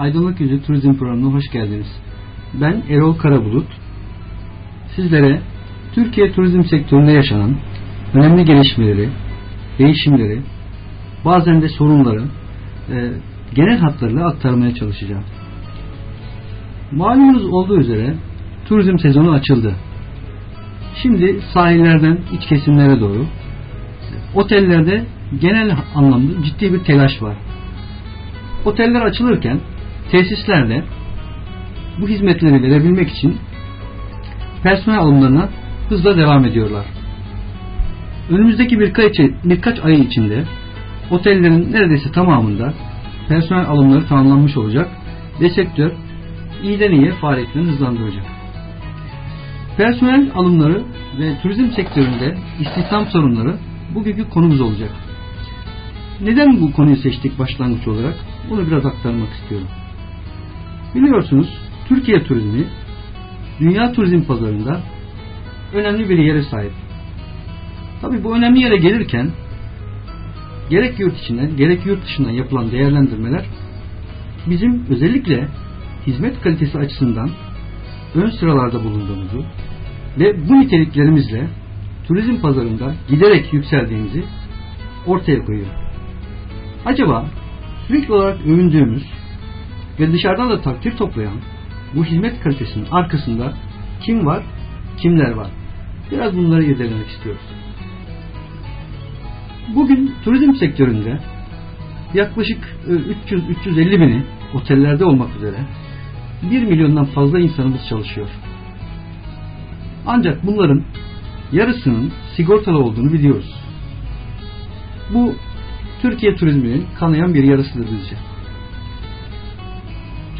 Aydınlık Yüzü Turizm Programı'na hoş geldiniz. Ben Erol Karabulut. Sizlere Türkiye turizm sektöründe yaşanan önemli gelişmeleri, değişimleri, bazen de sorunları e, genel hatlarıyla aktarmaya çalışacağım. Malumunuz olduğu üzere turizm sezonu açıldı. Şimdi sahillerden iç kesimlere doğru otellerde genel anlamda ciddi bir telaş var. Oteller açılırken tesislerde bu hizmetleri verebilmek için personel alımlarına hızla devam ediyorlar. Önümüzdeki birkaç, birkaç ay içinde otellerin neredeyse tamamında personel alımları tamamlanmış olacak ve sektör iyiden iyiye faaliyetlerini hızlandıracak. Personel alımları ve turizm sektöründe istihdam sorunları bugünkü konumuz olacak. Neden bu konuyu seçtik başlangıç olarak? Bunu biraz aktarmak istiyorum. Biliyorsunuz Türkiye turizmi dünya turizm pazarında önemli bir yere sahip. Tabi bu önemli yere gelirken gerek yurt içinden gerek yurt dışından yapılan değerlendirmeler bizim özellikle hizmet kalitesi açısından ön sıralarda bulunduğumuzu ve bu niteliklerimizle turizm pazarında giderek yükseldiğimizi ortaya koyuyor. Acaba sürekli olarak övündüğümüz ve dışarıdan da takdir toplayan bu hizmet kalitesinin arkasında kim var, kimler var? Biraz bunları irdelemek istiyoruz. Bugün turizm sektöründe yaklaşık 300-350 e, bini otellerde olmak üzere 1 milyondan fazla insanımız çalışıyor. Ancak bunların yarısının sigortalı olduğunu biliyoruz. Bu Türkiye turizminin kanayan bir yarısıdır bizce.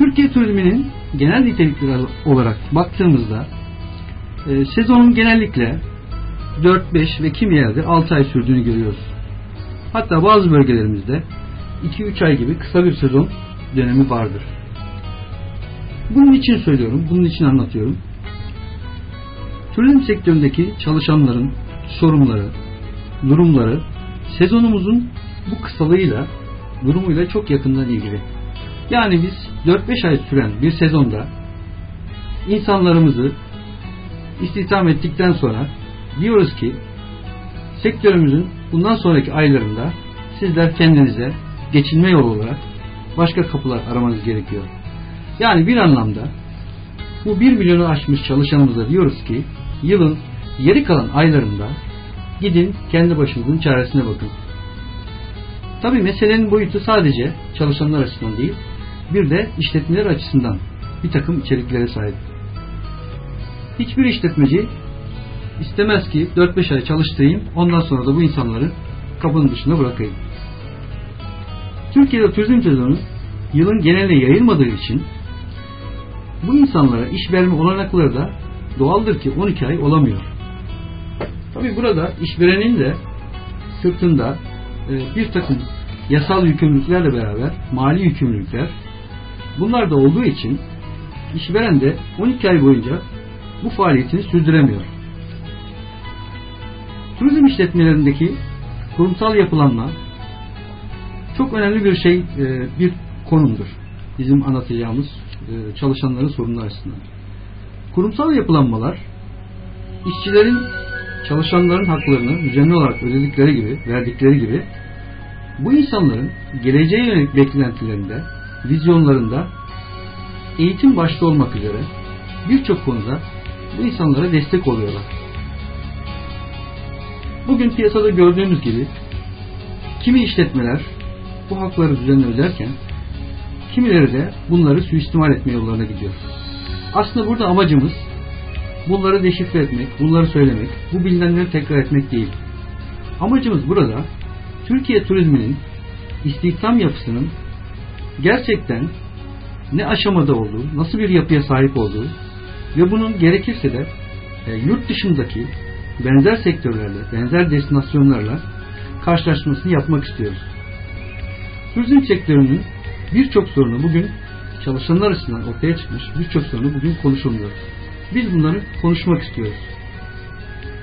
Türkiye turizminin genel nitelikleri olarak baktığımızda e, sezonun genellikle 4-5 ve kimi yerde 6 ay sürdüğünü görüyoruz. Hatta bazı bölgelerimizde 2-3 ay gibi kısa bir sezon dönemi vardır. Bunun için söylüyorum, bunun için anlatıyorum. Turizm sektöründeki çalışanların sorunları, durumları sezonumuzun bu kısalığıyla durumuyla çok yakından ilgili. Yani biz 4-5 ay süren bir sezonda insanlarımızı istihdam ettikten sonra diyoruz ki sektörümüzün bundan sonraki aylarında sizler kendinize geçinme yolu olarak başka kapılar aramanız gerekiyor. Yani bir anlamda bu 1 milyonu aşmış çalışanımıza diyoruz ki yılın geri kalan aylarında gidin kendi başınızın çaresine bakın. Tabi meselenin boyutu sadece çalışanlar açısından değil, bir de işletmeler açısından bir takım içeriklere sahip. Hiçbir işletmeci istemez ki 4-5 ay çalıştırayım, ondan sonra da bu insanları kapının dışına bırakayım. Türkiye'de turizm sezonu yılın geneline yayılmadığı için bu insanlara iş verme olanakları da doğaldır ki 12 ay olamıyor. Tabi burada işverenin de sırtında e, bir takım yasal yükümlülüklerle beraber mali yükümlülükler bunlar da olduğu için işveren de 12 ay boyunca bu faaliyetini sürdüremiyor. Turizm işletmelerindeki kurumsal yapılanma çok önemli bir şey, e, bir konumdur. Bizim anlatacağımız e, çalışanların sorunları açısından. Kurumsal yapılanmalar işçilerin çalışanların haklarını düzenli olarak ödedikleri gibi, verdikleri gibi bu insanların geleceğe yönelik beklentilerinde, vizyonlarında eğitim başta olmak üzere birçok konuda bu insanlara destek oluyorlar. Bugün piyasada gördüğümüz gibi kimi işletmeler bu hakları düzenli öderken kimileri de bunları suistimal etme yollarına gidiyor. Aslında burada amacımız bunları deşifre etmek, bunları söylemek, bu bilinenleri tekrar etmek değil. Amacımız burada Türkiye turizminin istihdam yapısının gerçekten ne aşamada olduğu, nasıl bir yapıya sahip olduğu ve bunun gerekirse de e, yurt dışındaki benzer sektörlerle, benzer destinasyonlarla karşılaşmasını yapmak istiyoruz. Turizm sektörünün birçok sorunu bugün çalışanlar açısından ortaya çıkmış birçok sorunu bugün konuşulmuyor. Biz bunları konuşmak istiyoruz.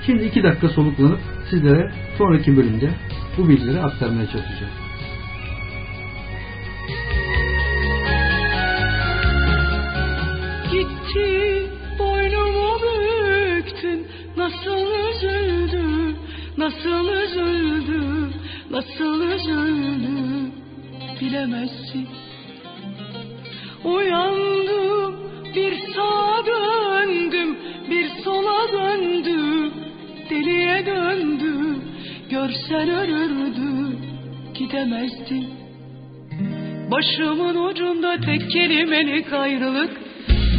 Şimdi iki dakika soluklanıp sizlere sonraki bölümde bu bilgileri aktarmaya çalışacağım. Nasıl üzüldü, nasıl üzüldü bilemezsin. Uyandım, bir sağa döndüm, bir sola döndüm, deliye döndüm. Görsen ölürdü, gidemezdim. Başımın ucunda tek kelimelik ayrılık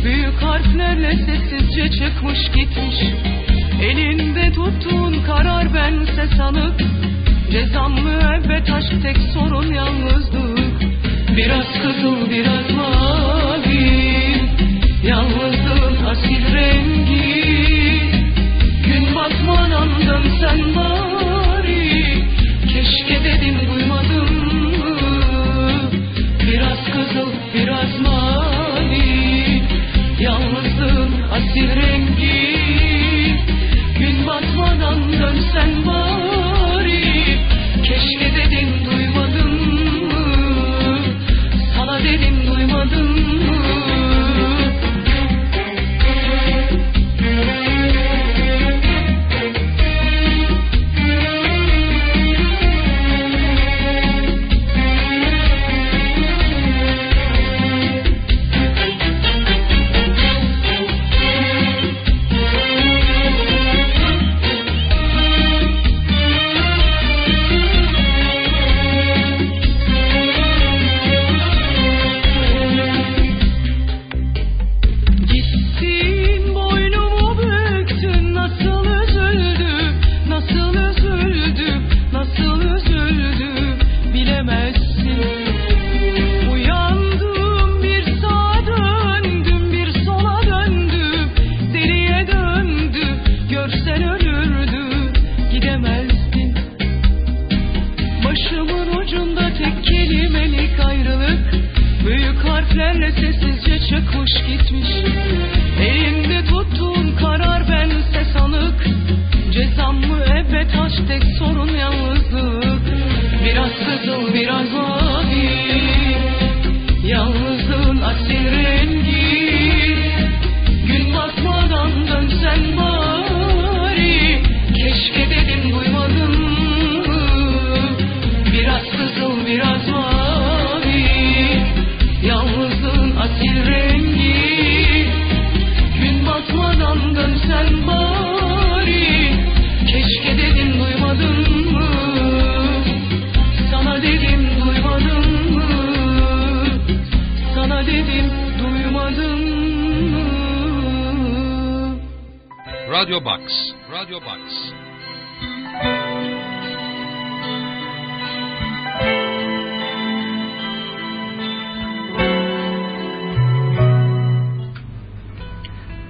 Büyük harflerle sessizce çıkmış gitmiş. Elinde tuttuğun karar bense sanık. Cezam müebbet aşk tek sorun yalnızlık. Biraz kızıl biraz mavi Yalnızlığın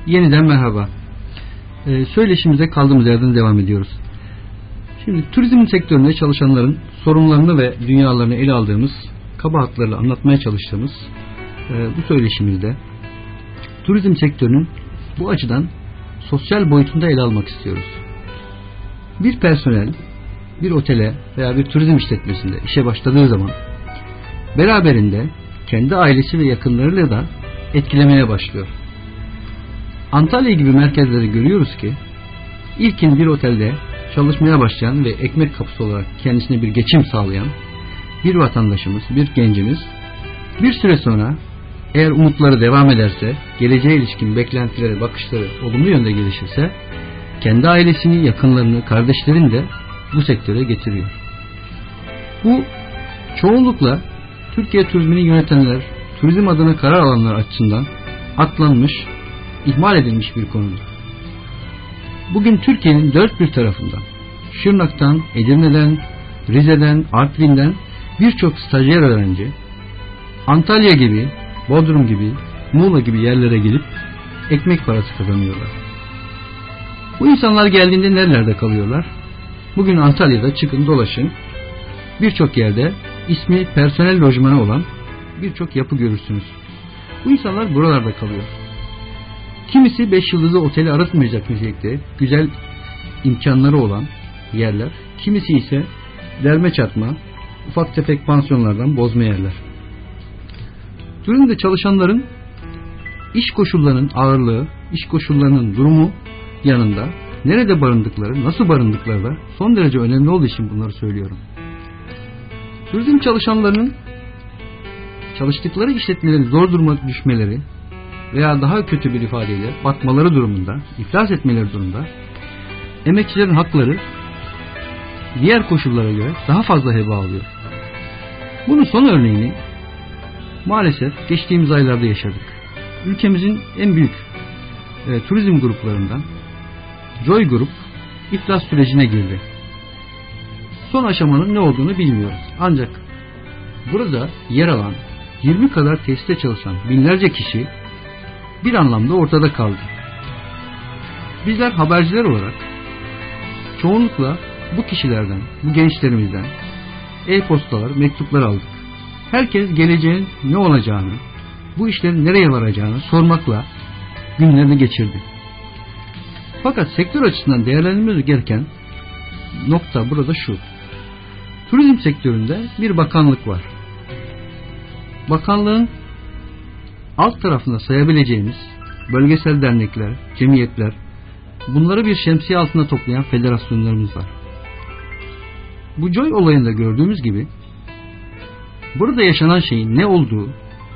Yeniden merhaba. Ee, söyleşimize kaldığımız yerden devam ediyoruz. Şimdi turizm sektöründe çalışanların sorunlarını ve dünyalarını ele aldığımız, kaba hatlarla anlatmaya çalıştığımız e, bu söyleşimizde turizm sektörünün bu açıdan sosyal boyutunda ele almak istiyoruz. Bir personel bir otele veya bir turizm işletmesinde işe başladığı zaman beraberinde kendi ailesi ve yakınlarıyla da etkilemeye başlıyor. Antalya gibi merkezleri görüyoruz ki ilkin bir otelde çalışmaya başlayan ve ekmek kapısı olarak kendisine bir geçim sağlayan bir vatandaşımız, bir gencimiz bir süre sonra eğer umutları devam ederse, geleceğe ilişkin beklentileri, bakışları olumlu yönde gelişirse kendi ailesini, yakınlarını, kardeşlerini de bu sektöre getiriyor. Bu çoğunlukla Türkiye turizmini yönetenler, turizm adına karar alanlar açısından atlanmış, ihmal edilmiş bir konudur. Bugün Türkiye'nin dört bir tarafından, Şırnak'tan, Edirne'den, Rize'den, Artvin'den birçok stajyer öğrenci, Antalya gibi, Bodrum gibi, Muğla gibi yerlere gelip ekmek parası kazanıyorlar. Bu insanlar geldiğinde nerelerde kalıyorlar? Bugün Antalya'da çıkın dolaşın. Birçok yerde ismi personel lojmanı olan birçok yapı görürsünüz. Bu insanlar buralarda kalıyor. Kimisi 5 yıldızlı oteli aratmayacak nitelikte güzel imkanları olan yerler. Kimisi ise derme çatma, ufak tefek pansiyonlardan bozma yerler. Turizmde çalışanların iş koşullarının ağırlığı, iş koşullarının durumu yanında nerede barındıkları, nasıl barındıkları da son derece önemli olduğu için bunları söylüyorum. Turizm çalışanlarının çalıştıkları işletmelerin zor duruma düşmeleri veya daha kötü bir ifadeyle batmaları durumunda, iflas etmeleri durumunda emekçilerin hakları diğer koşullara göre daha fazla heba alıyor. Bunun son örneğini maalesef geçtiğimiz aylarda yaşadık. Ülkemizin en büyük e, turizm gruplarından Joy Group iflas sürecine girdi. Son aşamanın ne olduğunu bilmiyoruz. Ancak burada yer alan 20 kadar tesiste çalışan binlerce kişi bir anlamda ortada kaldı. Bizler haberciler olarak çoğunlukla bu kişilerden, bu gençlerimizden e-postalar, mektuplar aldık. Herkes geleceğin ne olacağını, bu işlerin nereye varacağını sormakla günlerini geçirdi. Fakat sektör açısından değerlendirmemiz gereken nokta burada şu. Turizm sektöründe bir bakanlık var. Bakanlığın alt tarafında sayabileceğimiz bölgesel dernekler, cemiyetler, bunları bir şemsiye altında toplayan federasyonlarımız var. Bu Joy olayında gördüğümüz gibi burada yaşanan şeyin ne olduğu,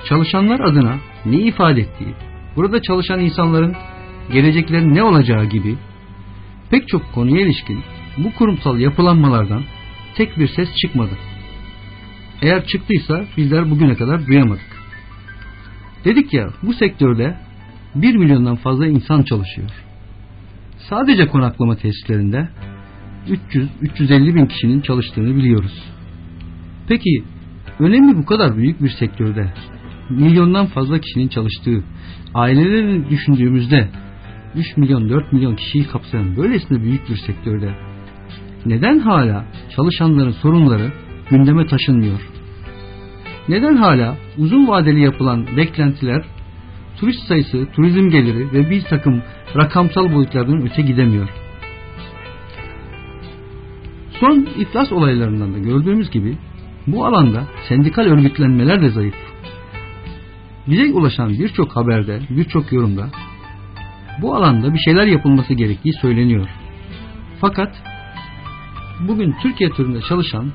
çalışanlar adına ne ifade ettiği, burada çalışan insanların geleceklerin ne olacağı gibi pek çok konuya ilişkin bu kurumsal yapılanmalardan tek bir ses çıkmadı. Eğer çıktıysa bizler bugüne kadar duyamadık. Dedik ya bu sektörde 1 milyondan fazla insan çalışıyor. Sadece konaklama tesislerinde 300-350 bin kişinin çalıştığını biliyoruz. Peki önemli bu kadar büyük bir sektörde milyondan fazla kişinin çalıştığı ailelerini düşündüğümüzde 3 milyon 4 milyon kişiyi kapsayan böylesine büyük bir sektörde neden hala çalışanların sorunları gündeme taşınmıyor? Neden hala uzun vadeli yapılan beklentiler turist sayısı, turizm geliri ve bir takım rakamsal boyutlardan öte gidemiyor? Son iflas olaylarından da gördüğümüz gibi bu alanda sendikal örgütlenmeler de zayıf. Bize ulaşan birçok haberde, birçok yorumda bu alanda bir şeyler yapılması gerektiği söyleniyor. Fakat bugün Türkiye turunda çalışan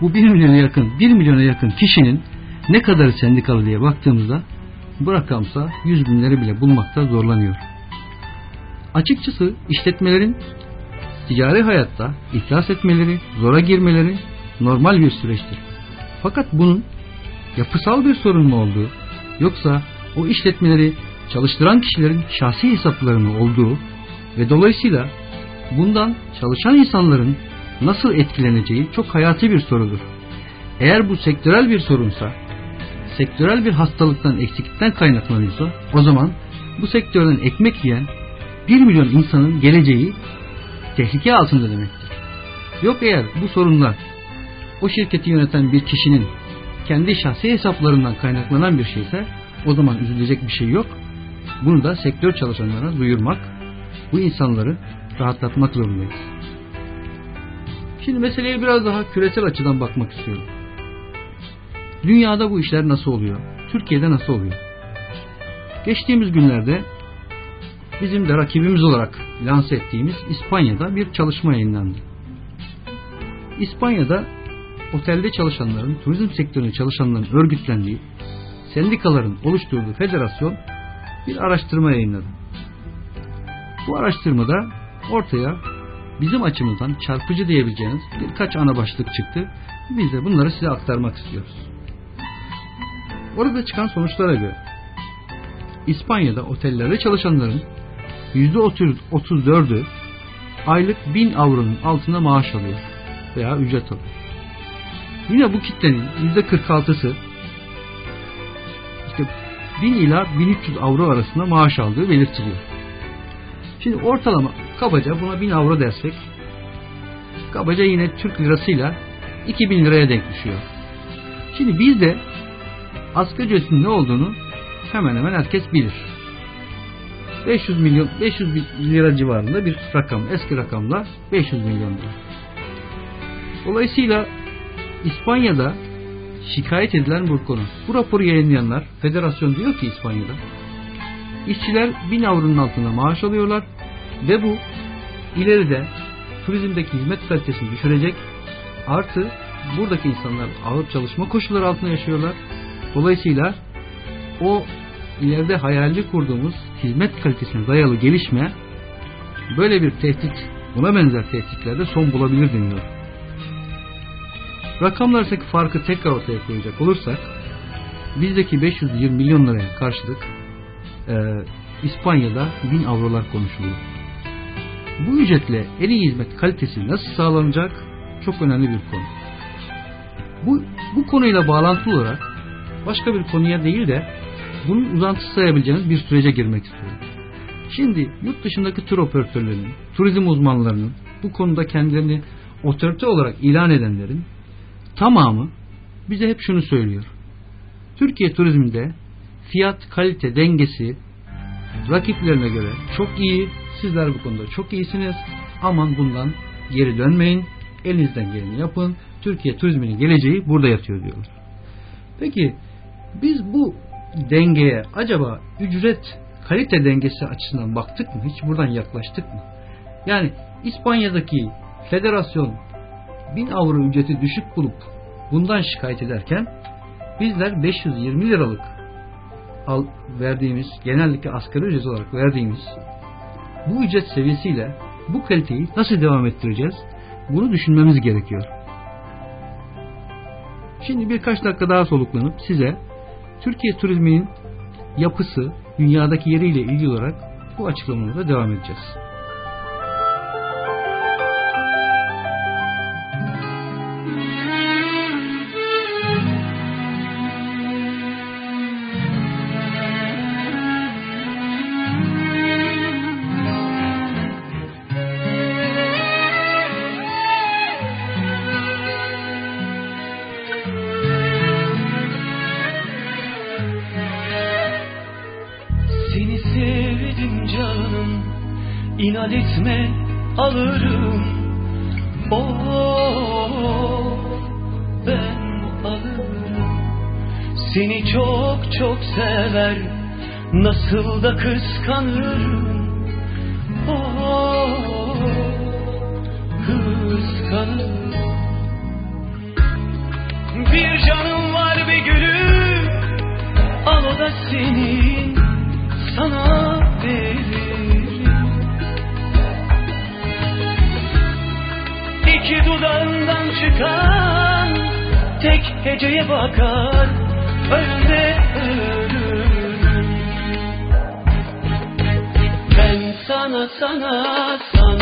bu 1 milyona yakın 1 milyona yakın kişinin ne kadarı sendikalı diye baktığımızda bu rakamsa yüz binleri bile bulmakta zorlanıyor. Açıkçası işletmelerin ticari hayatta iflas etmeleri, zora girmeleri normal bir süreçtir. Fakat bunun yapısal bir sorun mu olduğu yoksa o işletmeleri çalıştıran kişilerin şahsi hesapları mı olduğu ve dolayısıyla bundan çalışan insanların nasıl etkileneceği çok hayati bir sorudur. Eğer bu sektörel bir sorunsa, sektörel bir hastalıktan, eksiklikten kaynaklanıyorsa o zaman bu sektörden ekmek yiyen 1 milyon insanın geleceği tehlike altında demektir. Yok eğer bu sorunlar o şirketi yöneten bir kişinin kendi şahsi hesaplarından kaynaklanan bir şeyse o zaman üzülecek bir şey yok. Bunu da sektör çalışanlarına duyurmak, bu insanları rahatlatmak zorundayız. Şimdi meseleye biraz daha küresel açıdan bakmak istiyorum. Dünyada bu işler nasıl oluyor? Türkiye'de nasıl oluyor? Geçtiğimiz günlerde bizim de rakibimiz olarak lanse ettiğimiz İspanya'da bir çalışma yayınlandı. İspanya'da otelde çalışanların, turizm sektöründe çalışanların örgütlendiği, sendikaların oluşturduğu federasyon bir araştırma yayınladı. Bu araştırmada ortaya bizim açımızdan çarpıcı diyebileceğiniz birkaç ana başlık çıktı. Biz de bunları size aktarmak istiyoruz. Orada çıkan sonuçlara göre İspanya'da otellerde çalışanların %34'ü aylık 1000 avronun altında maaş alıyor veya ücret alıyor. Yine bu kitlenin %46'sı işte 1000 ila 1300 avro arasında maaş aldığı belirtiliyor. Şimdi ortalama kabaca buna 1000 avro dersek kabaca yine Türk lirasıyla 2000 liraya denk düşüyor. Şimdi bizde asgari ücretin ne olduğunu hemen hemen herkes bilir. 500 milyon 500 lira civarında bir rakam eski rakamla 500 milyon lira. Dolayısıyla İspanya'da şikayet edilen bu konu. Bu raporu yayınlayanlar federasyon diyor ki İspanya'da işçiler 1000 avronun altında maaş alıyorlar ve bu ileride turizmdeki hizmet kalitesini düşürecek artı buradaki insanlar ağır çalışma koşulları altında yaşıyorlar Dolayısıyla o ileride hayalci kurduğumuz hizmet kalitesine dayalı gelişme böyle bir tehdit, buna benzer tehditlerde son bulabilir deniyor. Rakamlardaki farkı tekrar ortaya koyacak olursak bizdeki 520 milyon liraya karşılık e, İspanya'da 1000 avrolar konuşuluyor. Bu ücretle en iyi hizmet kalitesi nasıl sağlanacak çok önemli bir konu. Bu, bu konuyla bağlantılı olarak başka bir konuya değil de bunun uzantısı sayabileceğiniz bir sürece girmek istiyorum. Şimdi yurt dışındaki tur operatörlerinin, turizm uzmanlarının, bu konuda kendilerini otorite olarak ilan edenlerin tamamı bize hep şunu söylüyor. Türkiye turizminde fiyat kalite dengesi rakiplerine göre çok iyi. Sizler bu konuda çok iyisiniz. Aman bundan geri dönmeyin. Elinizden geleni yapın. Türkiye turizminin geleceği burada yatıyor diyorlar. Peki biz bu dengeye acaba ücret kalite dengesi açısından baktık mı? Hiç buradan yaklaştık mı? Yani İspanya'daki federasyon 1000 avro ücreti düşük bulup bundan şikayet ederken bizler 520 liralık al, verdiğimiz genellikle asgari ücret olarak verdiğimiz bu ücret seviyesiyle bu kaliteyi nasıl devam ettireceğiz? Bunu düşünmemiz gerekiyor. Şimdi birkaç dakika daha soluklanıp size Türkiye turizminin yapısı, dünyadaki yeriyle ilgili olarak bu açıklamalara devam edeceğiz. Nasıl da kıskanırım Oh kıskanırım Bir canım var bir gülüm. Al o da senin sana veririm İki dudağından çıkan tek heceye bakar. Önde ölürüm sana sana sana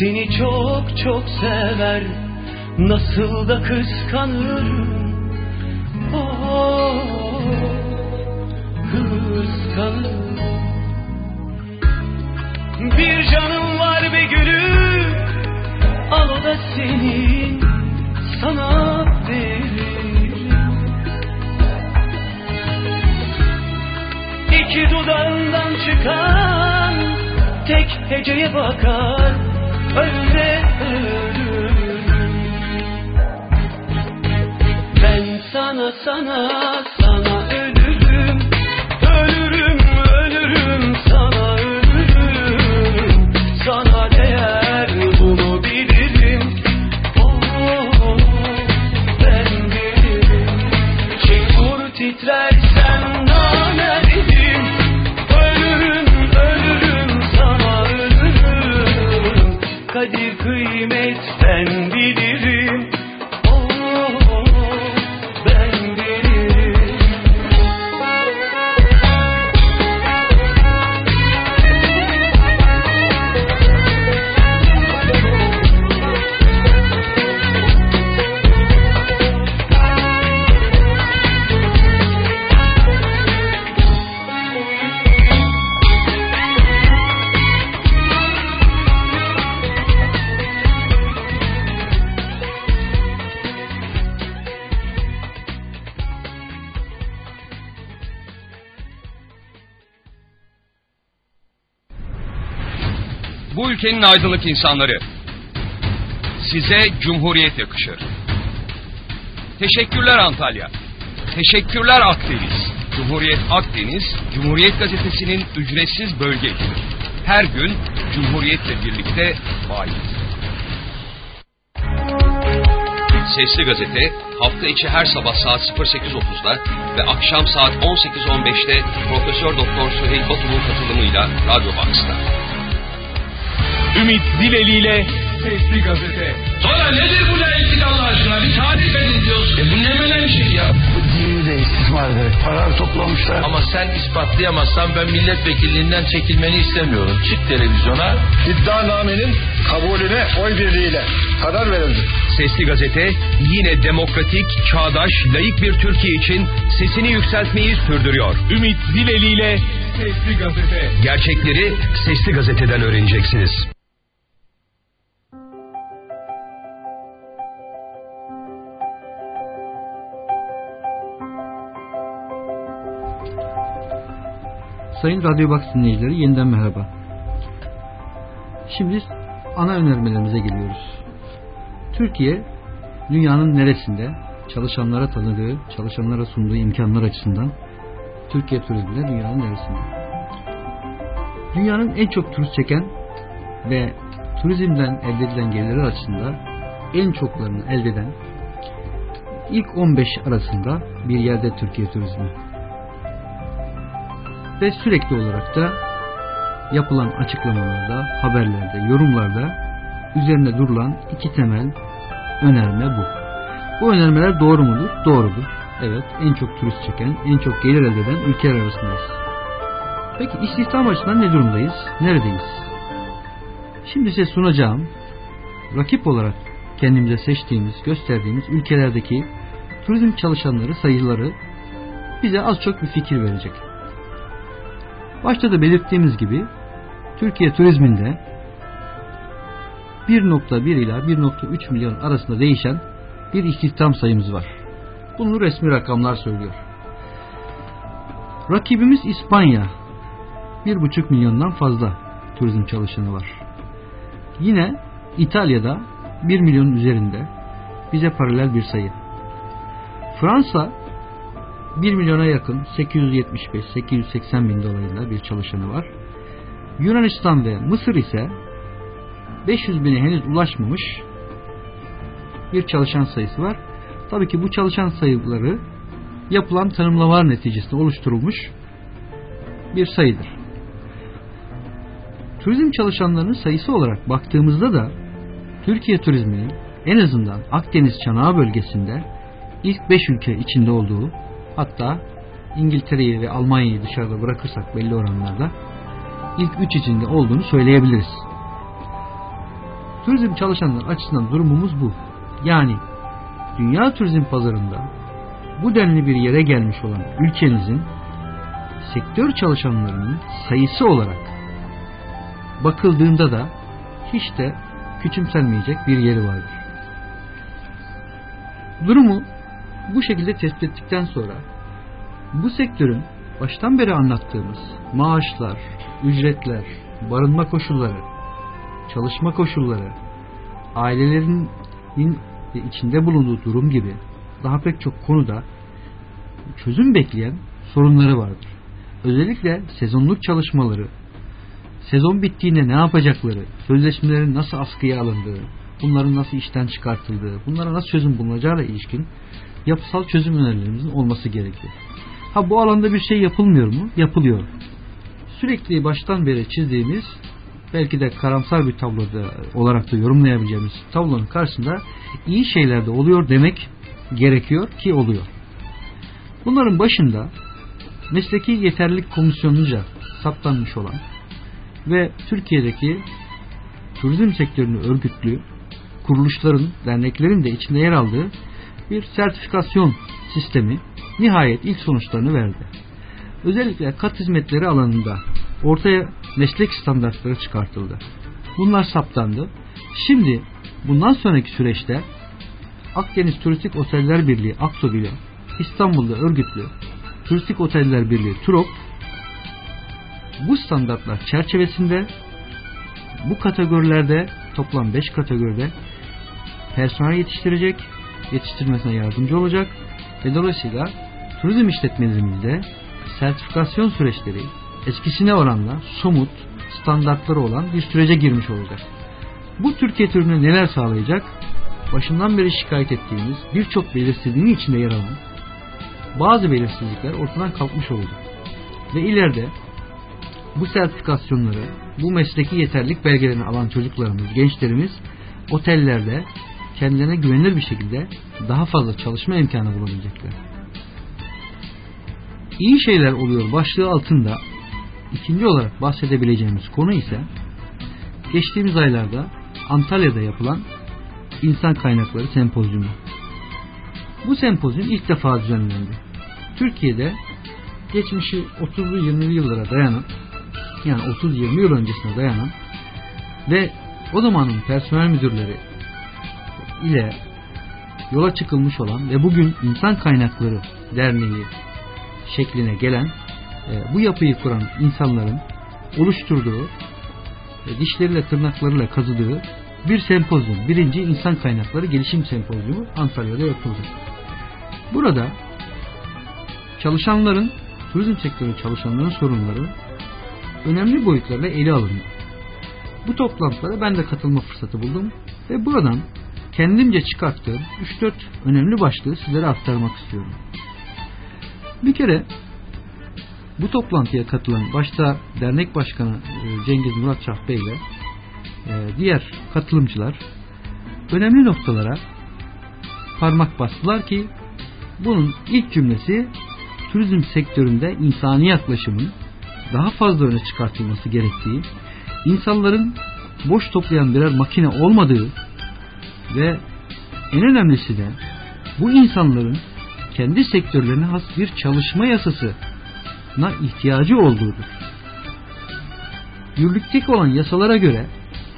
Seni çok çok sever. Nasıl da kıskanırım. Oh kıskanırım. Bir canım var be gülüm. Al o da senin sana veririm. İki dudağından çıkan tek heceye bakar sana sana Bu ülkenin aydınlık insanları. Size Cumhuriyet yakışır. Teşekkürler Antalya. Teşekkürler Akdeniz. Cumhuriyet Akdeniz, Cumhuriyet Gazetesi'nin ücretsiz bölge işidir. Her gün Cumhuriyet'le birlikte vaiz. Sesli Gazete hafta içi her sabah saat 08.30'da ve akşam saat 18.15'te Profesör Doktor Süheyl Batu'nun katılımıyla Radyo Box'ta. Ümit Dileli ile Sesli Gazete. Sonra nedir bu layıklık Allah aşkına? Bir tarif edin diyoruz. E bu ne menen şey ya? Dini de istismar ederek para toplamışlar. Ama sen ispatlayamazsan ben milletvekilliğinden çekilmeni istemiyorum. Çık televizyona. İddianamenin kabulüne oy birliğiyle karar verildi. Sesli Gazete yine demokratik, çağdaş, layık bir Türkiye için sesini yükseltmeyi sürdürüyor. Ümit Dileli ile Sesli Gazete. Gerçekleri Sesli Gazete'den öğreneceksiniz. Sayın Radyo Box dinleyicileri yeniden merhaba. Şimdi ana önermelerimize geliyoruz. Türkiye dünyanın neresinde çalışanlara tanıdığı, çalışanlara sunduğu imkanlar açısından Türkiye turizminde dünyanın neresinde? Dünyanın en çok turist çeken ve turizmden elde edilen gelirler açısından en çoklarını elde eden ilk 15 arasında bir yerde Türkiye turizmi ve sürekli olarak da yapılan açıklamalarda, haberlerde, yorumlarda üzerinde durulan iki temel önerme bu. Bu önermeler doğru mudur? Doğrudur. Evet, en çok turist çeken, en çok gelir elde eden ülkeler arasındayız. Peki istihdam açısından ne durumdayız? Neredeyiz? Şimdi size sunacağım rakip olarak kendimize seçtiğimiz, gösterdiğimiz ülkelerdeki turizm çalışanları sayıları bize az çok bir fikir verecek. Başta da belirttiğimiz gibi Türkiye turizminde 1.1 ila 1.3 milyon arasında değişen bir istihdam sayımız var. Bunu resmi rakamlar söylüyor. Rakibimiz İspanya. 1.5 milyondan fazla turizm çalışanı var. Yine İtalya'da 1 milyonun üzerinde bize paralel bir sayı. Fransa 1 milyona yakın 875-880 bin dolarıyla bir çalışanı var. Yunanistan ve Mısır ise 500 bine henüz ulaşmamış bir çalışan sayısı var. Tabii ki bu çalışan sayıları yapılan tanımlamalar neticesinde oluşturulmuş bir sayıdır. Turizm çalışanlarının sayısı olarak baktığımızda da Türkiye turizminin en azından Akdeniz Çanağı bölgesinde ilk 5 ülke içinde olduğu hatta İngiltere'yi ve Almanya'yı dışarıda bırakırsak belli oranlarda ilk 3 içinde olduğunu söyleyebiliriz. Turizm çalışanlar açısından durumumuz bu. Yani dünya turizm pazarında bu denli bir yere gelmiş olan ülkemizin sektör çalışanlarının sayısı olarak bakıldığında da hiç de küçümsenmeyecek bir yeri vardır. Durumu bu şekilde tespit ettikten sonra bu sektörün baştan beri anlattığımız maaşlar, ücretler, barınma koşulları, çalışma koşulları, ailelerin içinde bulunduğu durum gibi daha pek çok konuda çözüm bekleyen sorunları vardır. Özellikle sezonluk çalışmaları, sezon bittiğinde ne yapacakları, sözleşmelerin nasıl askıya alındığı, bunların nasıl işten çıkartıldığı, bunlara nasıl çözüm bulunacağına ilişkin yapısal çözüm önerilerimizin olması gerekiyor. Ha bu alanda bir şey yapılmıyor mu? Yapılıyor. Sürekli baştan beri çizdiğimiz belki de karamsar bir tabloda olarak da yorumlayabileceğimiz tablonun karşısında iyi şeyler de oluyor demek gerekiyor ki oluyor. Bunların başında mesleki yeterlilik komisyonunca saptanmış olan ve Türkiye'deki turizm sektörünü örgütlü kuruluşların, derneklerin de içinde yer aldığı bir sertifikasyon sistemi nihayet ilk sonuçlarını verdi. Özellikle kat hizmetleri alanında ortaya meslek standartları çıkartıldı. Bunlar saptandı. Şimdi bundan sonraki süreçte Akdeniz Turistik Oteller Birliği AKTO ile İstanbul'da örgütlü Turistik Oteller Birliği TUROP bu standartlar çerçevesinde bu kategorilerde toplam 5 kategoride personel yetiştirecek, yetiştirmesine yardımcı olacak ve dolayısıyla turizm işletmelerimizde sertifikasyon süreçleri eskisine oranla somut standartları olan bir sürece girmiş olacak. Bu Türkiye türüne neler sağlayacak? Başından beri şikayet ettiğimiz birçok belirsizliğin içinde yer alan bazı belirsizlikler ortadan kalkmış olacak. Ve ileride bu sertifikasyonları, bu mesleki yeterlik belgelerini alan çocuklarımız, gençlerimiz otellerde kendilerine güvenilir bir şekilde daha fazla çalışma imkanı bulabilecekler. İyi şeyler oluyor başlığı altında ikinci olarak bahsedebileceğimiz konu ise geçtiğimiz aylarda Antalya'da yapılan İnsan Kaynakları Sempozyumu. Bu sempozyum ilk defa düzenlendi. Türkiye'de geçmişi 30'lu 20'li yıllara dayanan yani 30-20 yıl öncesine dayanan ve o zamanın personel müdürleri ile yola çıkılmış olan ve bugün İnsan Kaynakları Derneği şekline gelen e, bu yapıyı kuran insanların oluşturduğu e, dişleriyle tırnaklarıyla kazıdığı bir sempozyum. Birinci İnsan Kaynakları Gelişim Sempozyumu Antalya'da yapıldı. Burada çalışanların, turizm sektörü çalışanların sorunları önemli boyutlarla ele alındı. Bu toplantılara ben de katılma fırsatı buldum ve buradan kendimce çıkarttığım 3-4 önemli başlığı sizlere aktarmak istiyorum. Bir kere bu toplantıya katılan başta dernek başkanı e, Cengiz Murat Şah Bey ile e, diğer katılımcılar önemli noktalara parmak bastılar ki bunun ilk cümlesi turizm sektöründe insani yaklaşımın daha fazla öne çıkartılması gerektiği, insanların boş toplayan birer makine olmadığı ve en önemlisi de bu insanların kendi sektörlerine has bir çalışma yasasına ihtiyacı olduğudur. Yürürlükteki olan yasalara göre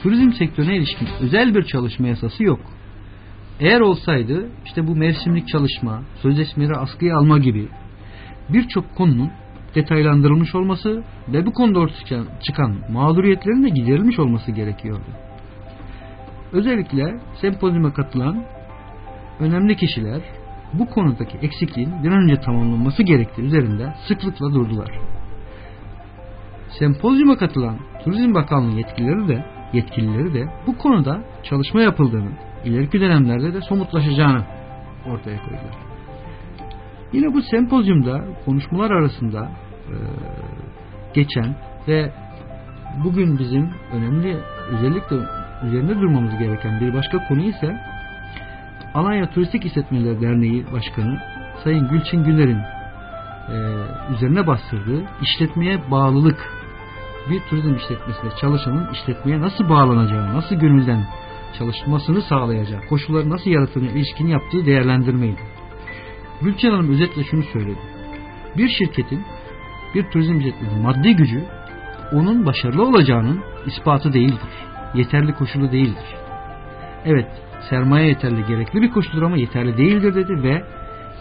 turizm sektörüne ilişkin özel bir çalışma yasası yok. Eğer olsaydı işte bu mevsimlik çalışma, sözleşmeleri askıya alma gibi birçok konunun detaylandırılmış olması ve bu konuda ortaya çıkan mağduriyetlerin de giderilmiş olması gerekiyordu. Özellikle sempozyuma katılan önemli kişiler bu konudaki eksikliğin bir önce tamamlanması gerektiği üzerinde sıklıkla durdular. Sempozyuma katılan Turizm Bakanlığı yetkilileri de yetkilileri de bu konuda çalışma yapıldığını, ileriki dönemlerde de somutlaşacağını ortaya koydular. Yine bu sempozyumda konuşmalar arasında e, geçen ve bugün bizim önemli özellikle üzerinde durmamız gereken bir başka konu ise Alanya Turistik İşletmeleri Derneği Başkanı Sayın Gülçin Güler'in e, üzerine bastırdığı işletmeye bağlılık bir turizm işletmesinde çalışanın işletmeye nasıl bağlanacağı, nasıl gönülden çalışmasını sağlayacağı, koşulları nasıl yarattığına ilişkin yaptığı değerlendirmeydi. Gülçin Hanım özetle şunu söyledi. Bir şirketin, bir turizm işletmesinin maddi gücü onun başarılı olacağının ispatı değildir. Yeterli koşulu değildir. Evet, sermaye yeterli gerekli bir koşuldur ama yeterli değildir dedi ve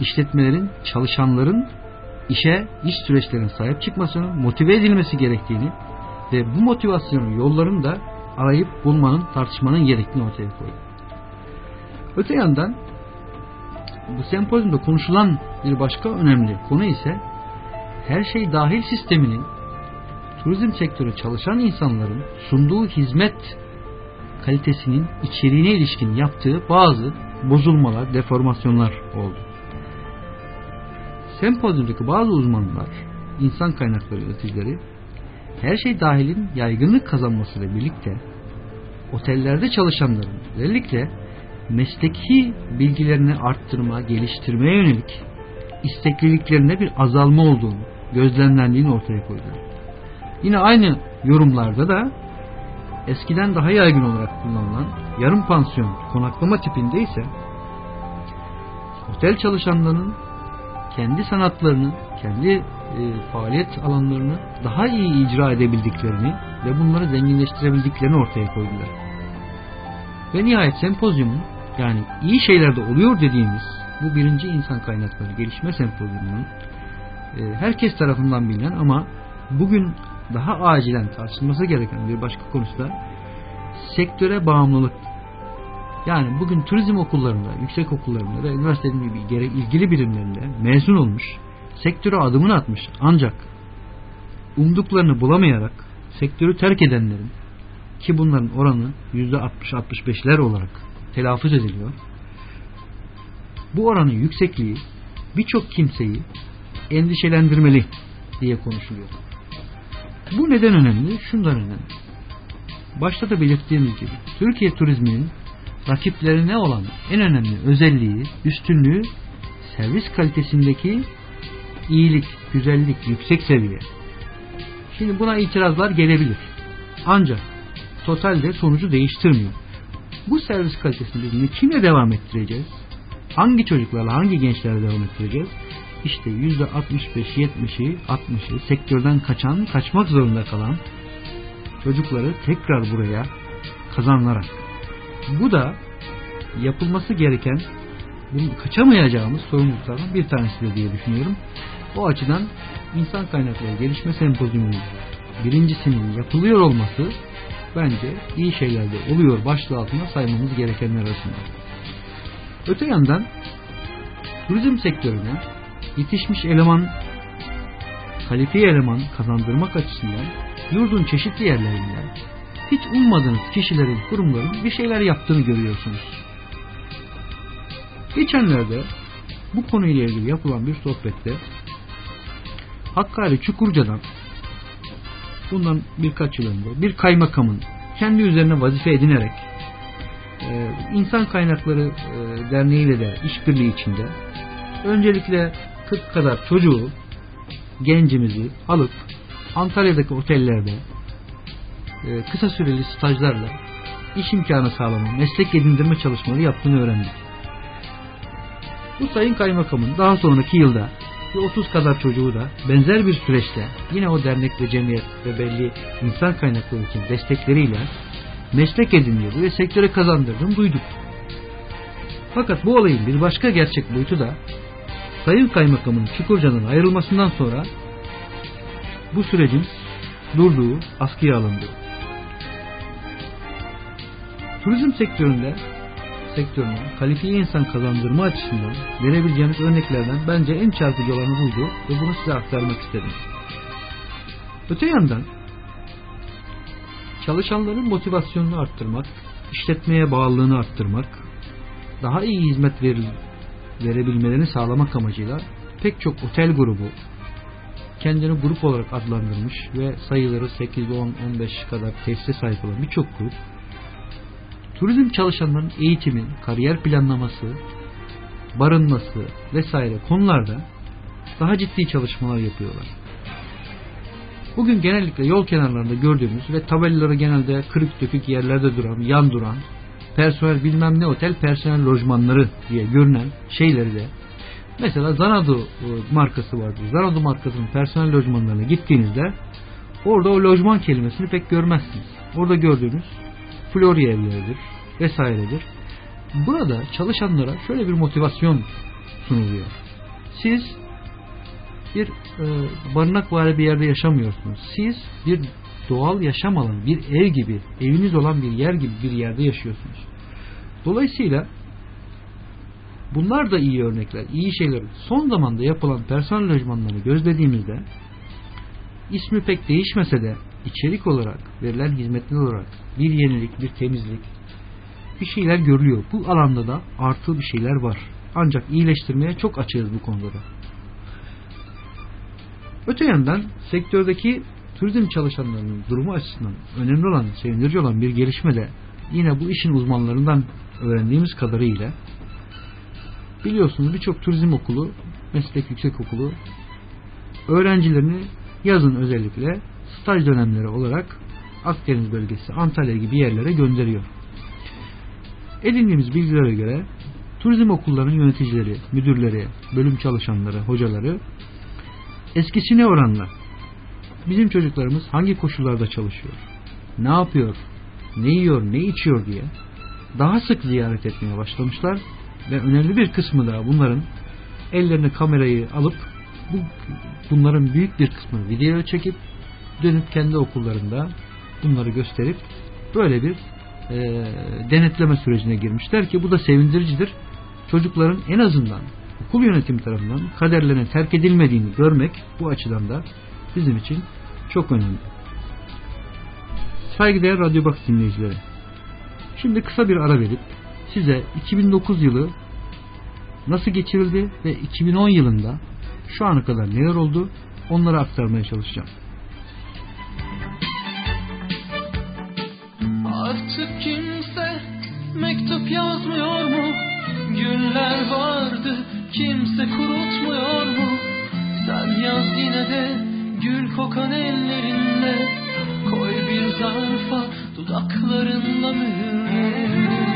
işletmelerin, çalışanların işe, iş süreçlerine sahip çıkmasını, motive edilmesi gerektiğini ve bu motivasyonun yollarını da arayıp bulmanın, tartışmanın gerektiğini ortaya koydu. Öte yandan bu sempozyumda konuşulan bir başka önemli konu ise her şey dahil sisteminin turizm sektörü çalışan insanların sunduğu hizmet kalitesinin içeriğine ilişkin yaptığı bazı bozulmalar, deformasyonlar oldu. Sempozyumdaki bazı uzmanlar, insan kaynakları yöneticileri her şey dahilin yaygınlık kazanmasıyla birlikte otellerde çalışanların özellikle mesleki bilgilerini arttırma, geliştirmeye yönelik istekliliklerine bir azalma olduğunu, gözlemlendiğini ortaya koydular. Yine aynı yorumlarda da eskiden daha yaygın olarak kullanılan yarım pansiyon konaklama tipinde ise otel çalışanlarının kendi sanatlarını, kendi e, faaliyet alanlarını daha iyi icra edebildiklerini ve bunları zenginleştirebildiklerini ortaya koydular. Ve nihayet sempozyumun yani iyi şeyler de oluyor dediğimiz bu birinci insan kaynakları gelişme sempozyumunun e, herkes tarafından bilinen ama bugün daha acilen tartışılması gereken bir başka konusu da sektöre bağımlılık. Yani bugün turizm okullarında, yüksek okullarında ve üniversitenin ilgili birimlerinde mezun olmuş, sektöre adımını atmış ancak umduklarını bulamayarak sektörü terk edenlerin ki bunların oranı %60-65'ler olarak telaffuz ediliyor. Bu oranın yüksekliği birçok kimseyi endişelendirmeli diye konuşuluyor. Bu neden önemli? Şundan önemli. Başta da belirttiğimiz gibi Türkiye turizminin rakiplerine olan en önemli özelliği, üstünlüğü servis kalitesindeki iyilik, güzellik, yüksek seviye. Şimdi buna itirazlar gelebilir. Ancak totalde sonucu değiştirmiyor. Bu servis kalitesini biz kimle devam ettireceğiz? Hangi çocuklarla, hangi gençlerle devam ettireceğiz? İşte %65-70'i, 60'ı sektörden kaçan, kaçmak zorunda kalan çocukları tekrar buraya kazanlarak. Bu da yapılması gereken kaçamayacağımız sorumluluklardan bir tanesidir diye düşünüyorum. O açıdan insan kaynakları gelişme sempozyumunun birincisinin yapılıyor olması bence iyi şeylerde oluyor başlığı altında saymamız gerekenler arasında. Öte yandan turizm sektörüne yetişmiş eleman kalifiye eleman kazandırmak açısından yurdun çeşitli yerlerinde hiç ummadığınız kişilerin, kurumların bir şeyler yaptığını görüyorsunuz. Geçenlerde bu konuyla ilgili yapılan bir sohbette Hakkari Çukurca'dan bundan birkaç yıl önce bir kaymakamın kendi üzerine vazife edinerek e, insan kaynakları e, derneğiyle de işbirliği içinde öncelikle 40 kadar çocuğu gencimizi alıp Antalya'daki otellerde e, kısa süreli stajlarla iş imkanı sağlama, meslek edindirme çalışmaları yaptığını öğrendik. Bu sayın kaymakamın daha sonraki yılda bir 30 kadar çocuğu da benzer bir süreçte yine o dernek ve cemiyet ve belli insan kaynakları için destekleriyle meslek ediniyordu ve sektöre kazandırdığını duyduk. Fakat bu olayın bir başka gerçek boyutu da Sayın Kaymakamın Çukurca'nın ayrılmasından sonra bu sürecin durduğu, askıya alındı. Turizm sektöründe sektörüne kalifiye insan kazandırma açısından verebileceğimiz örneklerden bence en çarpıcı olanı buydu ve bunu size aktarmak istedim. Öte yandan çalışanların motivasyonunu arttırmak, işletmeye bağlılığını arttırmak, daha iyi hizmet veril, verebilmelerini sağlamak amacıyla pek çok otel grubu kendini grup olarak adlandırmış ve sayıları 8, 10, 15 kadar tesise sahip olan birçok grup turizm çalışanların eğitimi, kariyer planlaması, barınması vesaire konularda daha ciddi çalışmalar yapıyorlar. Bugün genellikle yol kenarlarında gördüğümüz ve tabelaları genelde kırık dökük yerlerde duran, yan duran, personel bilmem ne otel personel lojmanları diye görünen şeyleri de mesela Zanadu e, markası vardır. Zanadu markasının personel lojmanlarına gittiğinizde orada o lojman kelimesini pek görmezsiniz. Orada gördüğünüz florya evleridir vesairedir. Burada çalışanlara şöyle bir motivasyon sunuluyor. Siz bir e, barınak var bir yerde yaşamıyorsunuz. Siz bir doğal yaşam alanı, bir ev gibi, eviniz olan bir yer gibi bir yerde yaşıyorsunuz. Dolayısıyla bunlar da iyi örnekler, iyi şeyler. Son zamanda yapılan personel lojmanları gözlediğimizde ismi pek değişmese de içerik olarak, verilen hizmetler olarak bir yenilik, bir temizlik, bir şeyler görülüyor. Bu alanda da artı bir şeyler var. Ancak iyileştirmeye çok açığız bu konuda da. Öte yandan sektördeki turizm çalışanlarının durumu açısından önemli olan, sevindirici olan bir gelişme de yine bu işin uzmanlarından öğrendiğimiz kadarıyla biliyorsunuz birçok turizm okulu, meslek yüksek okulu öğrencilerini yazın özellikle staj dönemleri olarak Akdeniz bölgesi, Antalya gibi yerlere gönderiyor. Edindiğimiz bilgilere göre turizm okullarının yöneticileri, müdürleri, bölüm çalışanları, hocaları eskisine oranla bizim çocuklarımız hangi koşullarda çalışıyor, ne yapıyor, ne yiyor, ne içiyor diye daha sık ziyaret etmeye başlamışlar ve önemli bir kısmı da bunların ellerine kamerayı alıp bu, bunların büyük bir kısmını videoya çekip dönüp kendi okullarında bunları gösterip böyle bir e, denetleme sürecine girmişler ki bu da sevindiricidir. Çocukların en azından okul yönetimi tarafından kaderlerine terk edilmediğini görmek bu açıdan da bizim için çok önemli. Saygıdeğer Radyo Box dinleyicileri. Şimdi kısa bir ara verip size 2009 yılı nasıl geçirildi ve 2010 yılında şu ana kadar neler oldu onları aktarmaya çalışacağım. Artık kimse mektup yazmıyor mu? Günler vardı kimse kurutmuyor mu? Sen yaz yine de gül kokan ellerinle Koy bir zarfa dudaklarınla mühür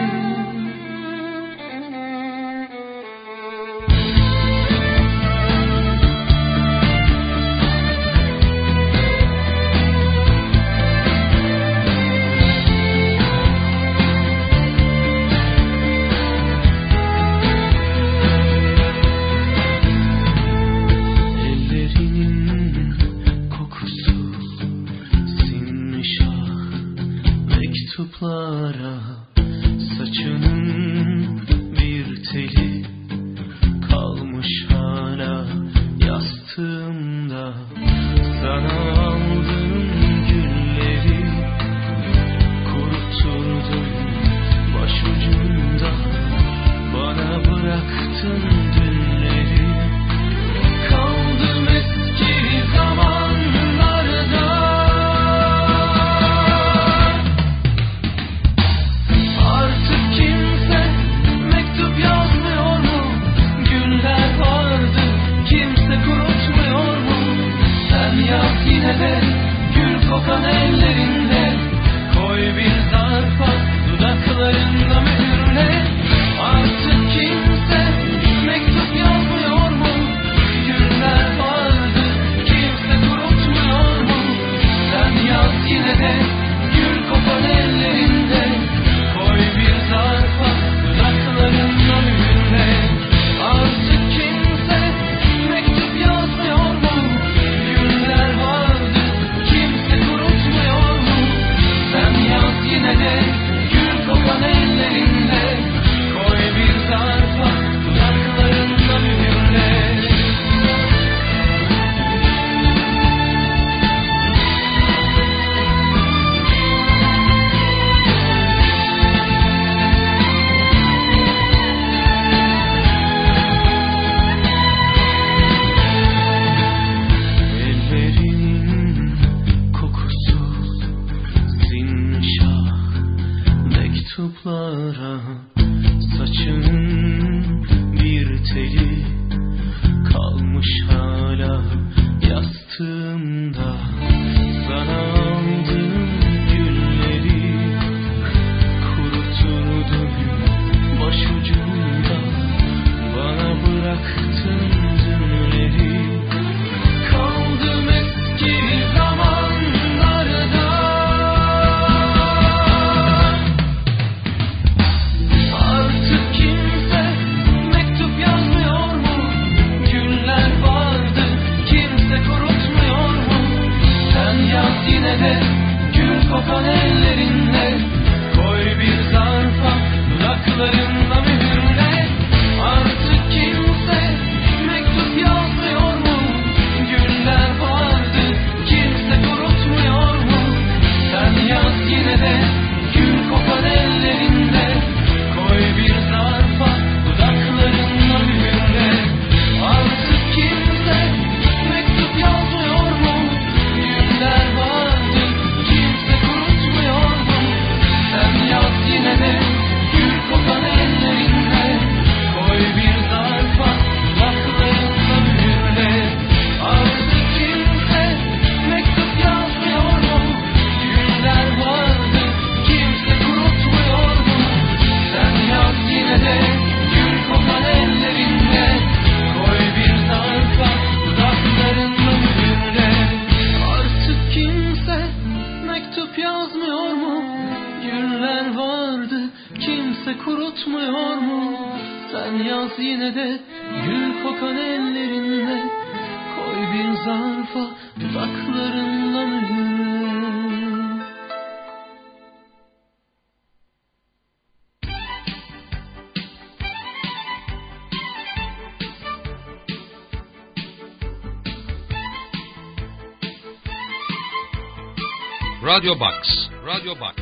Radio Box. Radio Box.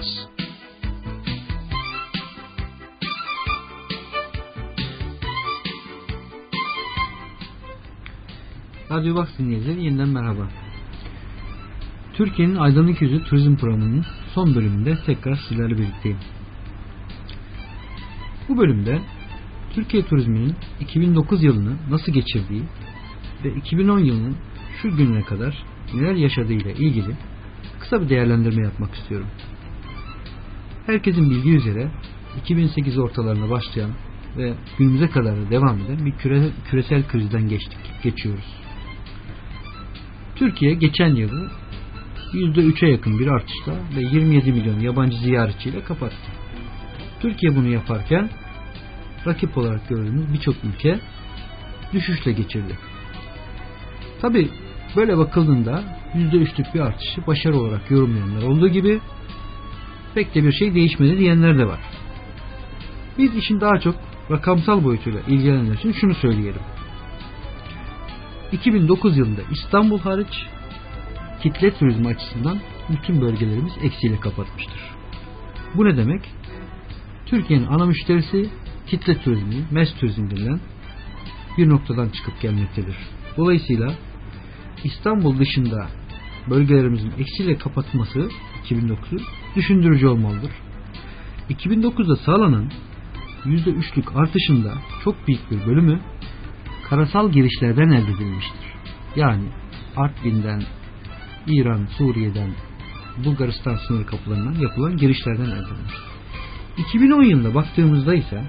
Radyo Box dinleyicileri yeniden merhaba. Türkiye'nin Aydınlık Yüzü Turizm Programı'nın son bölümünde tekrar sizlerle birlikteyim. Bu bölümde Türkiye turizminin 2009 yılını nasıl geçirdiği ve 2010 yılının şu gününe kadar neler yaşadığıyla ilgili kısa bir değerlendirme yapmak istiyorum. Herkesin bildiği üzere 2008 ortalarına başlayan ve günümüze kadar da devam eden bir küre, küresel krizden geçtik, geçiyoruz. Türkiye geçen yılı %3'e yakın bir artışla ve 27 milyon yabancı ziyaretçiyle kapattı. Türkiye bunu yaparken rakip olarak gördüğümüz birçok ülke düşüşle geçirdi. Tabi böyle bakıldığında %3'lük bir artışı başarı olarak yorumlayanlar olduğu gibi pek de bir şey değişmedi diyenler de var. Biz işin daha çok rakamsal boyutuyla ilgilenenler için şunu söyleyelim. 2009 yılında İstanbul hariç kitle turizmi açısından bütün bölgelerimiz eksiyle kapatmıştır. Bu ne demek? Türkiye'nin ana müşterisi kitle turizmi, mes turizmi denilen bir noktadan çıkıp gelmektedir. Dolayısıyla İstanbul dışında bölgelerimizin eksiyle kapatılması 2009'u düşündürücü olmalıdır. 2009'da sağlanan %3'lük artışında çok büyük bir bölümü karasal girişlerden elde edilmiştir. Yani Artvin'den, İran, Suriye'den, Bulgaristan sınır kapılarından yapılan girişlerden elde edilmiştir. 2010 yılında baktığımızda ise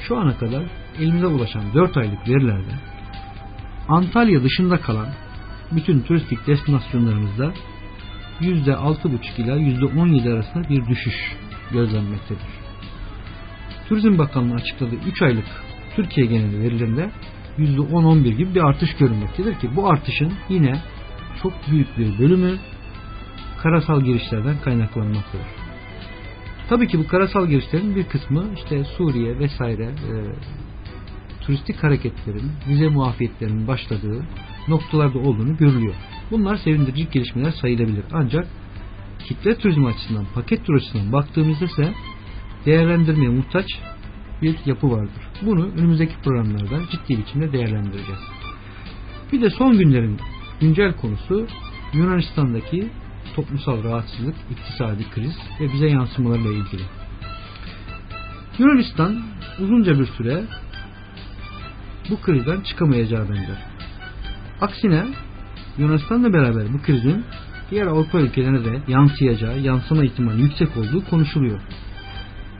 şu ana kadar elimize ulaşan 4 aylık verilerde Antalya dışında kalan bütün turistik destinasyonlarımızda %6,5 ila %17 arasında bir düşüş gözlenmektedir. Turizm Bakanlığı açıkladığı 3 aylık Türkiye geneli verilerinde %10-11 gibi bir artış görünmektedir ki bu artışın yine çok büyük bir bölümü karasal girişlerden kaynaklanmaktadır. Tabii ki bu karasal girişlerin bir kısmı işte Suriye vesaire e, turistik hareketlerin, vize muafiyetlerinin başladığı noktalarda olduğunu görülüyor. Bunlar sevindirici gelişmeler sayılabilir. Ancak kitle turizmi açısından, paket tur açısından baktığımızda ise değerlendirmeye muhtaç bir yapı vardır. Bunu önümüzdeki programlarda ciddi biçimde değerlendireceğiz. Bir de son günlerin güncel konusu Yunanistan'daki toplumsal rahatsızlık, iktisadi kriz ve bize yansımalarla ilgili. Yunanistan uzunca bir süre bu krizden çıkamayacağı benzer. Aksine Yunanistan'la beraber bu krizin diğer Avrupa ülkelerine de yansıyacağı, yansıma ihtimali yüksek olduğu konuşuluyor.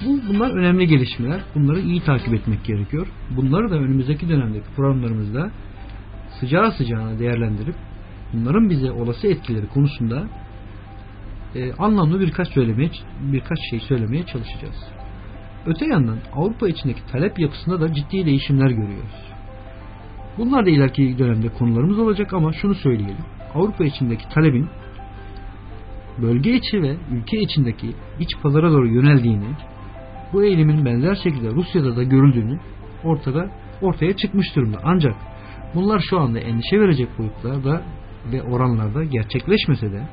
Bu, bunlar önemli gelişmeler. Bunları iyi takip etmek gerekiyor. Bunları da önümüzdeki dönemdeki programlarımızda sıcağı sıcağına değerlendirip bunların bize olası etkileri konusunda e, anlamlı birkaç söylemeye birkaç şey söylemeye çalışacağız. Öte yandan Avrupa içindeki talep yapısında da ciddi değişimler görüyoruz. Bunlar da ileriki dönemde konularımız olacak ama şunu söyleyelim. Avrupa içindeki talebin bölge içi ve ülke içindeki iç pazara doğru yöneldiğini, bu eğilimin benzer şekilde Rusya'da da görüldüğünü ortada ortaya çıkmış durumda. Ancak bunlar şu anda endişe verecek boyutlarda ve oranlarda gerçekleşmese de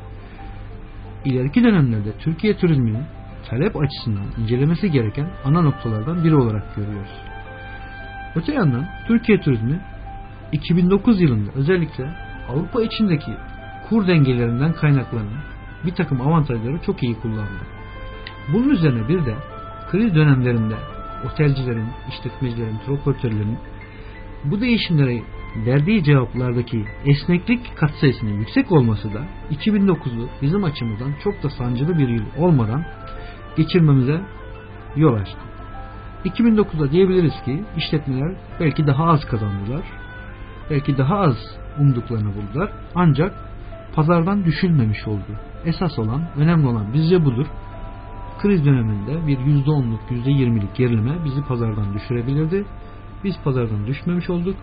ileriki dönemlerde Türkiye turizminin talep açısından incelemesi gereken ana noktalardan biri olarak görüyoruz. Öte yandan Türkiye turizmi 2009 yılında özellikle Avrupa içindeki kur dengelerinden kaynaklanan bir takım avantajları çok iyi kullandı. Bunun üzerine bir de kriz dönemlerinde otelcilerin, işletmecilerin, tur bu değişimlere verdiği cevaplardaki esneklik katsayısının yüksek olması da 2009'u bizim açımızdan çok da sancılı bir yıl olmadan geçirmemize yol açtı. 2009'da diyebiliriz ki işletmeler belki daha az kazandılar. Belki daha az umduklarını buldular. Ancak pazardan düşülmemiş oldu. Esas olan, önemli olan bizce budur. kriz döneminde bir %10'luk %20'lik gerileme bizi pazardan düşürebilirdi. Biz pazardan düşmemiş olduk.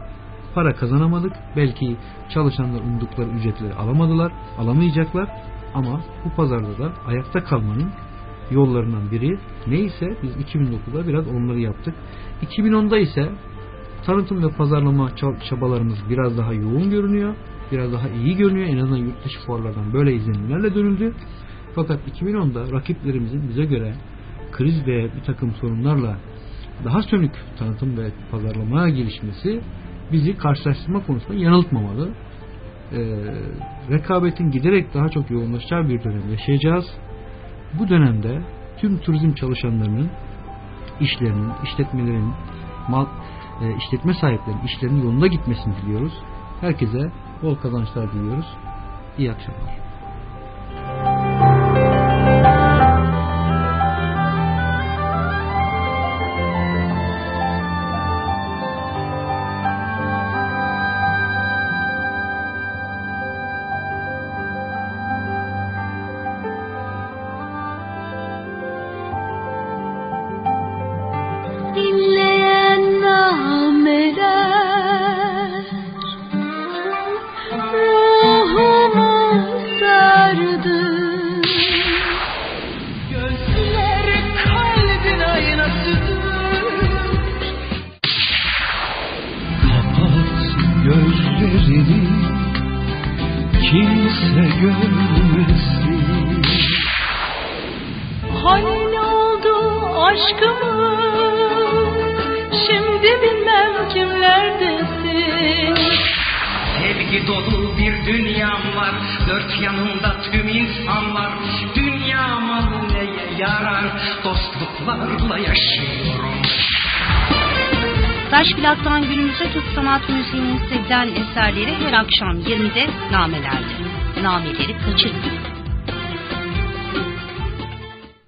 Para kazanamadık. Belki çalışanlar umdukları ücretleri alamadılar, alamayacaklar. Ama bu pazarda da ayakta kalmanın yollarından biri neyse biz 2009'da biraz onları yaptık. 2010'da ise tanıtım ve pazarlama çabalarımız biraz daha yoğun görünüyor. Biraz daha iyi görünüyor. En azından yurt dışı fuarlardan böyle izlenimlerle dönüldü. Fakat 2010'da rakiplerimizin bize göre kriz ve bir takım sorunlarla daha sönük tanıtım ve pazarlamaya gelişmesi bizi karşılaştırma konusunda yanıltmamalı. Ee, rekabetin giderek daha çok yoğunlaşacağı bir dönem yaşayacağız. Bu dönemde tüm turizm çalışanlarının işlerinin, işletmelerin, mal, e, işletme sahiplerinin işlerinin yolunda gitmesini diliyoruz. Herkese bol kazançlar diliyoruz. İyi akşamlar. Namelerde. Nameleri kaçırmayın.